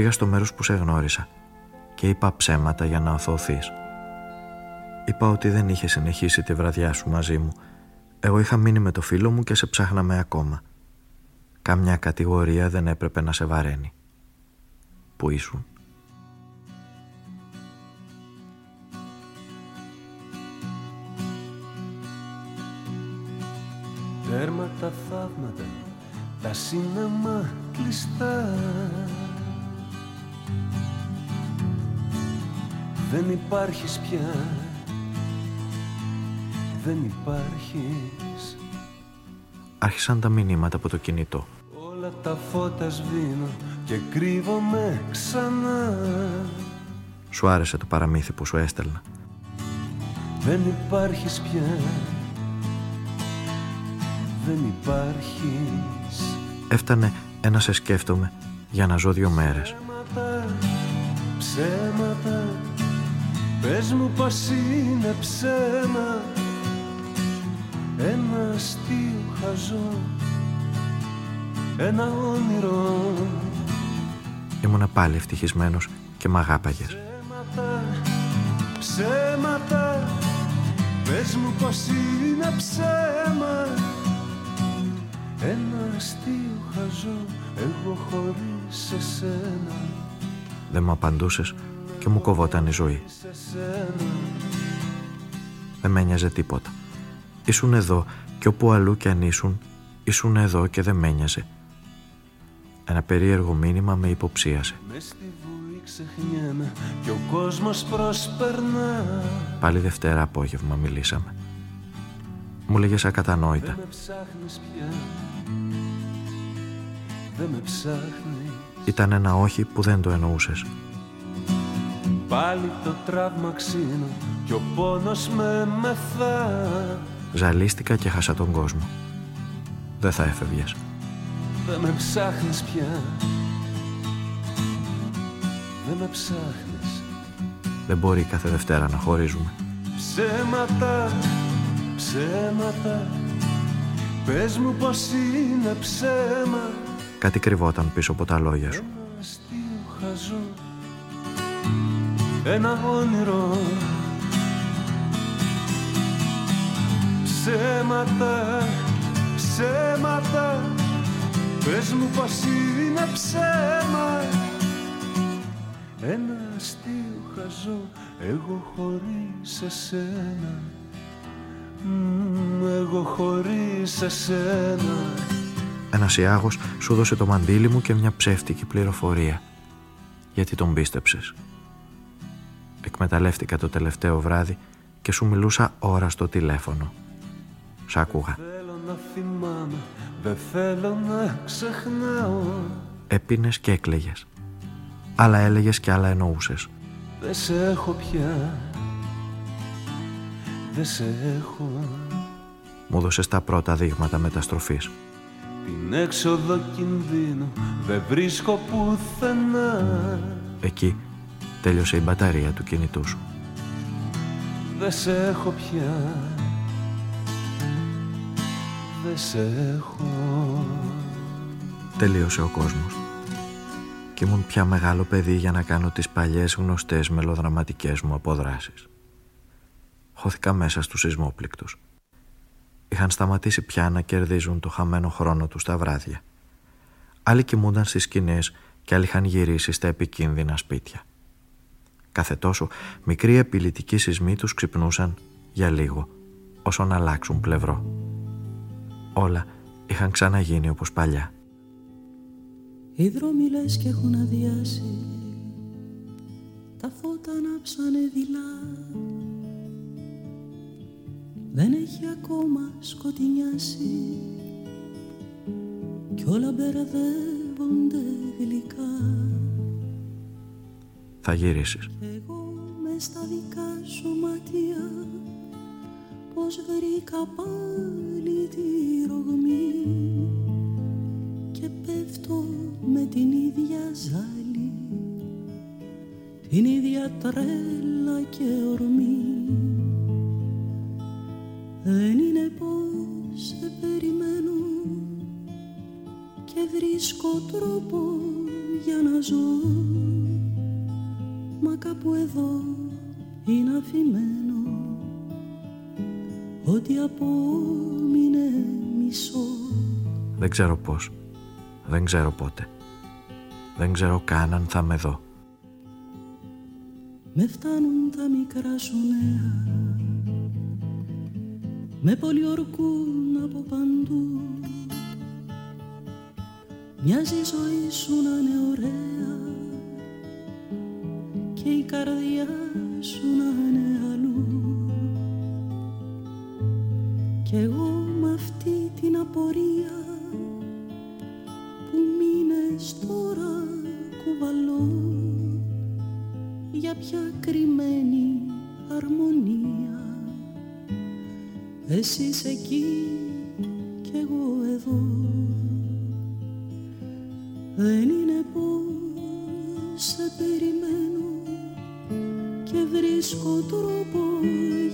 Πήγα στο μέρος που σε γνώρισα και είπα ψέματα για να οθωθείς. Είπα ότι δεν είχε συνεχίσει τη βραδιά σου μαζί μου. Εγώ είχα μείνει με το φίλο μου και σε ψάχναμε ακόμα. Καμιά κατηγορία δεν έπρεπε να σε βαραίνει. Πού ήσουν; Τέρμα τα θαύματα, τα σύννεμα κλειστά Δεν υπάρχεις πια. Δεν υπάρχεις. Άρχισαν τα μηνύματα από το κινητό. Όλα τα φώτα σβήνω και κρύβομαι ξανά. Σου άρεσε το παραμύθι που σου έστελνα. Δεν υπάρχεις πια. Δεν υπάρχεις. Έφτανε ένα σε σκέφτομαι για να ζω δύο μέρες. Ψέματα Πες μου πως είναι ψέμα Ένα αστείο χαζό Ένα όνειρο. Ήμουνα πάλι ευτυχισμένος και μ' αγάπαγες. Ψέματα, ψέματα Πες μου πως είναι ψέμα Ένα αστείο χαζό Εγώ χωρίς εσένα. Δεν μου απαντούσες και μου κοβόταν η ζωή. Δεν με ένοιαζε τίποτα. Ήσουν εδώ και όπου αλλού κι αν ήσουν, ήσουν εδώ και δεν με ένοιαζε. Ένα περίεργο μήνυμα με υποψίασε. Και ο κόσμος προσπερνά Πάλι Δευτέρα απόγευμα μιλήσαμε. Μου λέγες ακατανόητα. Δεν με ψάχνεις πια Δεν με ψάχνεις ήταν ένα όχι που δεν το εννοούσες. Πάλι το τραύμα ξύνω και ο πόνος με μεθά. Ζαλίστηκα και χάσα τον κόσμο. Δεν θα έφευγες. Δεν με ψάχνεις πια. Δεν με ψάχνεις. Δεν μπορεί κάθε Δευτέρα να χωρίζουμε. Ψέματα, ψέματα Πες μου πως είναι ψέμα Κάτι κρυβόταν πίσω από τα λόγια σου. Ένα όνειρο Ψέματα, ψέματα Πες μου πως είναι ψέμα Ένα αστείο χαζό Εγώ χωρίς εσένα Εγώ χωρίς εσένα ένας Ιάγος σου δώσε το μαντίλι μου και μια ψεύτικη πληροφορία. Γιατί τον πίστεψες; Εκμεταλλεύτηκα το τελευταίο βράδυ και σου μιλούσα ώρα στο τηλέφωνο. Σ' άκουγα. δεν θέλω να ξεχνάω. Έπινες και έκλαιγες. Άλλα έλεγες και άλλα εννοούσες. Δεν σε έχω πια. Δεν σε έχω. Μου δώσες τα πρώτα δείγματα μεταστροφής. Την έξοδο κινδύνου δεν βρίσκω πουθενά Εκεί τέλειωσε η μπαταρία του κινητού σου Δεν σε έχω πια Δεν σε έχω Τελείωσε ο κόσμος και ήμουν πια μεγάλο παιδί για να κάνω τις παλιές γνωστές μελοδραματικές μου αποδράσεις. Χώθηκα μέσα στους σεισμόπληκτους είχαν σταματήσει πια να κερδίζουν το χαμένο χρόνο τους στα βράδια. Άλλοι κοιμούνταν στις σκηνές και άλλοι είχαν γυρίσει στα επικίνδυνα σπίτια. Κάθε τόσο μικροί επιλητικοί σεισμοί τους ξυπνούσαν για λίγο, όσο να αλλάξουν πλευρό. Όλα είχαν ξαναγίνει όπως παλιά. Οι δρόμοι λες και έχουν αδειάσει Τα φώτα ανάψανε δειλά δεν έχει ακόμα σκοτεινιάσει κι όλα μπερδεύονται γλυκά εγώ με στα δικά σου μάτια πως βρήκα πάλι τη ρογμή και πέφτω με την ίδια ζάλη την ίδια τρέλα και ορμή. Δεν είναι πως σε περιμένω και βρίσκω τρόπο για να ζω. Μα κάπου εδώ είναι αφημένο Ότι απόμεινε μισό. Δεν ξέρω πώς. Δεν ξέρω πότε. Δεν ξέρω καν αν θα με δω. Με φτάνουν τα μικρά σου νέα. Με πολιορκούν από παντού. Μοιάζει η ζωή σου να είναι ωραία. και η καρδιά σου να είναι αλλού. Κι εγώ με αυτή την απορία που μήνες τώρα κουβαλώ. Για ποια κρυμμένη αρμονία εσύ εκεί κι εγώ εδώ. Δεν είναι πως σε περιμένω. και βρίσκω τρόπο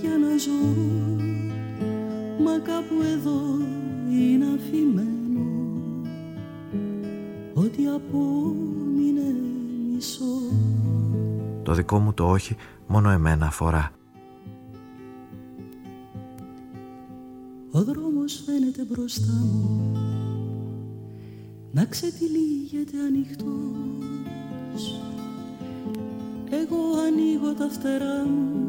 για να ζω. Μα κάπου εδώ είναι αφημένο ότι απόμεινε μισό. Το δικό μου το όχι μόνο εμένα αφορά. Ο δρόμος φαίνεται μπροστά μου. Να ξετυλίγεται ανοιχτός εγώ ανοίγω τα φτερά μου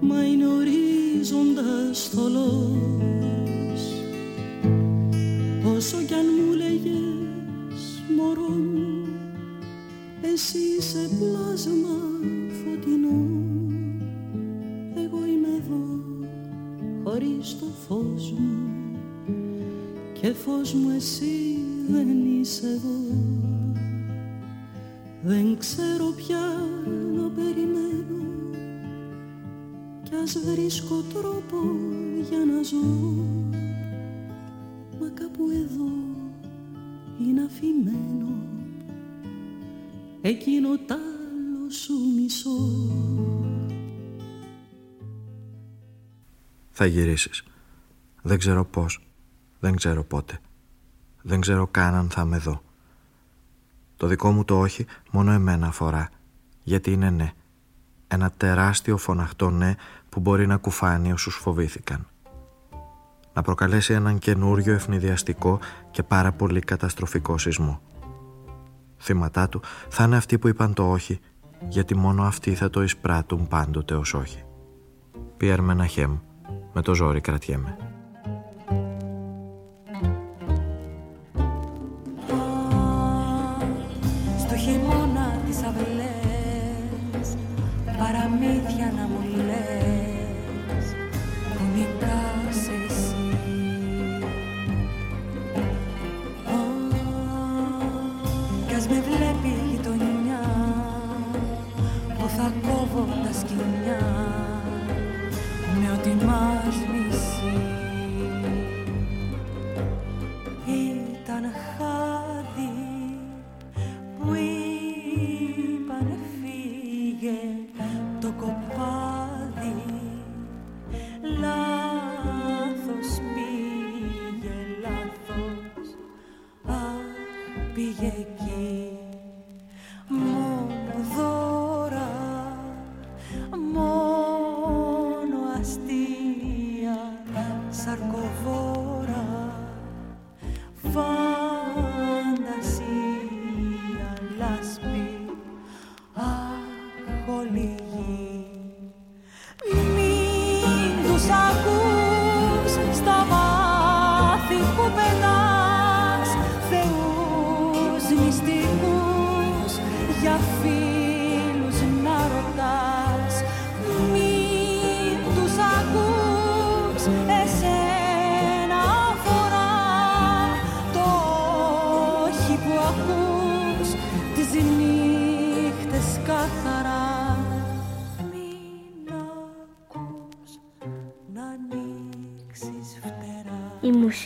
μα είναι ορίζοντας θολός. Όσο κι αν μου λέγες μωρό μου εσύ είσαι πλάσμα φωτεινό. Εγώ είμαι εδώ χωρίς το φως μου και φως μου εσύ δεν είσαι εδώ δεν ξέρω πια να περιμένω. Κι ας βρίσκω τρόπο για να ζω. Μα κάπου εδώ είναι αφημένο. Εκείνο τ' άλλο σου μισό. Θα γυρίσεις. Δεν ξέρω πώς. Δεν ξέρω πότε. Δεν ξέρω καν αν θα με δω Το δικό μου το όχι μόνο εμένα αφορά Γιατί είναι ναι Ένα τεράστιο φωναχτό ναι Που μπορεί να κουφάνει όσους φοβήθηκαν Να προκαλέσει έναν καινούριο ευνηδιαστικό Και πάρα πολύ καταστροφικό σεισμό Θύματά του θα είναι αυτοί που είπαν το όχι γιατί μόνο αυτοί θα το εισπράττουν πάντοτε ως όχι. Πιέρ Μεναχέμ, με το ζόρι κρατιέμαι. Ήταν χάδι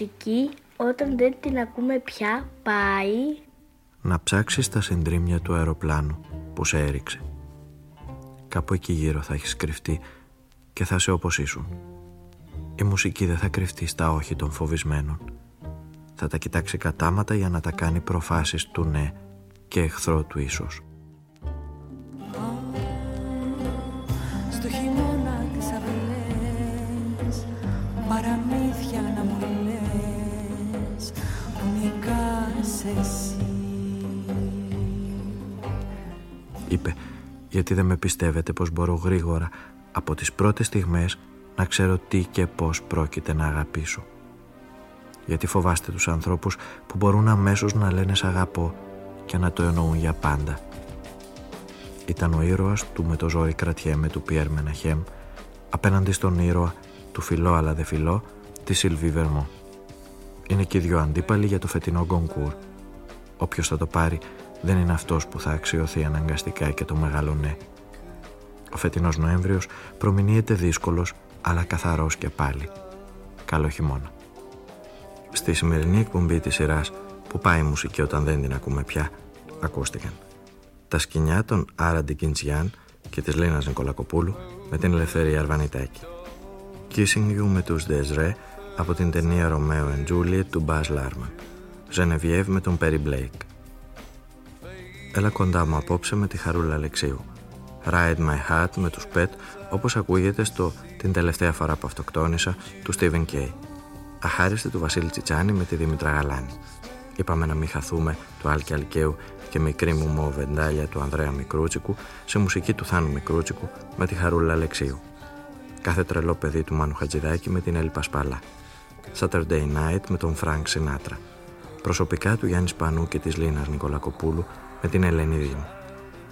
μουσική όταν δεν την ακούμε πια πάει να ψάξεις τα συντρίμια του αεροπλάνου που σε έριξε. Κάπου εκεί γύρω θα έχεις κρυφτεί και θα σε όπως ήσουν. Η μουσική δεν θα κρυφτεί στα όχι των φοβισμένων. θα τα κοιτάξει κατάματα για να τα κάνει προφάσεις του ναι και εχθρό του ίσως. Γιατί δεν με πιστεύετε πως μπορώ γρήγορα από τις πρώτες στιγμές να ξέρω τι και πώς πρόκειται να αγαπήσω. Γιατί φοβάστε τους ανθρώπους που μπορούν αμέσως να λένε σ' αγαπώ και να το εννοούν για πάντα. Ήταν ο ήρωας του με το ζόρι κρατιέμαι του Πιέρ Μεναχέμ απέναντι στον ήρωα του φιλό αλλά δε φιλό τη Σιλβί Βερμό. Είναι και οι δυο αντίπαλοι για το φετινό γκονκούρ. Όποιος θα το πάρει δεν είναι αυτός που θα αξιωθεί αναγκαστικά και το μεγάλο ναι. Ο φετινός Νοέμβριος προμηνύεται δύσκολος αλλά καθαρός και πάλι. Καλό χειμώνα. Στη σημερινή εκπομπή της σειράς που πάει η μουσική όταν δεν την ακούμε πια ακούστηκαν τα σκηνιά των Άρα Ντικιντζιάν και της Λίνας Νικολακοπούλου με την Ελευθερία Αρβανιτάκη. Kissing You με τους Desre από την ταινία Romeo and Juliet του Baz Luhrmann. Genevieve με τον Perry Blake. Έλα κοντά μου απόψε με τη Χαρούλα Αλεξίου. Ride My Heart με τους Pet όπως ακούγεται στο «Την τελευταία φορά που αυτοκτόνησα» του Stephen Kay. Αχάριστη του Βασίλη Τσιτσάνη με τη Δήμητρα Γαλάνη. Είπαμε να μην χαθούμε του Άλκη Αλκαίου και μικρή μου μοβεντάλια του Ανδρέα Μικρούτσικου σε μουσική του Θάνου Μικρούτσικου με τη Χαρούλα Αλεξίου. Κάθε τρελό παιδί του Μάνου Χατζηδάκη με την Έλλη Πασπάλα. Saturday Night με τον Φρανκ Σινάτρα. Προσωπικά του Γιάννης Σπανού και της Λίνας Νικολακοπούλου με την Ελένη Δήμου.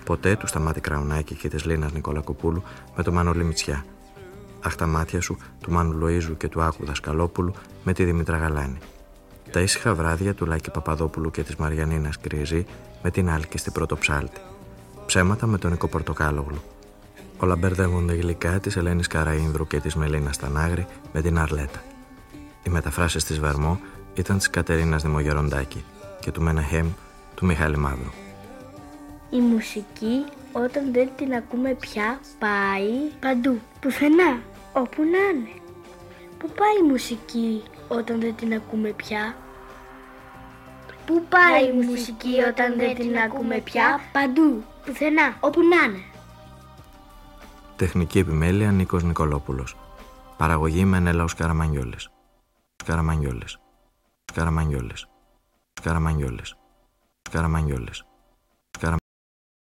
Ποτέ του Σταμάτη Κραουνάκη και της Λίνας Νικολακοπούλου με τον Μανώλη Μητσιά. Αχ τα μάτια σου του Μάνου Λοΐζου και του Άκου Δασκαλόπουλου με τη Δημήτρα Γαλάνη. Τα ήσυχα βράδια του Λάκη Παπαδόπουλου και της Μαριανίνας Κρυεζή με την Άλκη στην πρώτο ψάλτη. Ψέματα με τον Νίκο Πορτοκάλογλου. Όλα μπερδεύονται γλυκά της Ελένης Καραίνδρου και της Μελίνας Στανάγρη με την Αρλέτα. Οι μεταφράσεις της Βαρμό ήταν της Κατερίνας Δημογεροντάκη και του Μεναχέμ του Μιχάλη Μαύρου. Η μουσική όταν δεν την ακούμε πια πάει παντού, πουθενά, όπου να είναι. Πού πάει η μουσική όταν δεν την ακούμε πια; Πού πάει η μουσική όταν δεν την ακούμε πια, παντού, πουθενά, όπου να είναι. Τεχνική επιμέλεια Νίκος Νικολόπουλος. Παραγωγή Μενέλαος Καραμανιόλης. Καραμανιόλης. Καραμανιόλης. Καραμανιόλης. Καραμανιόλης.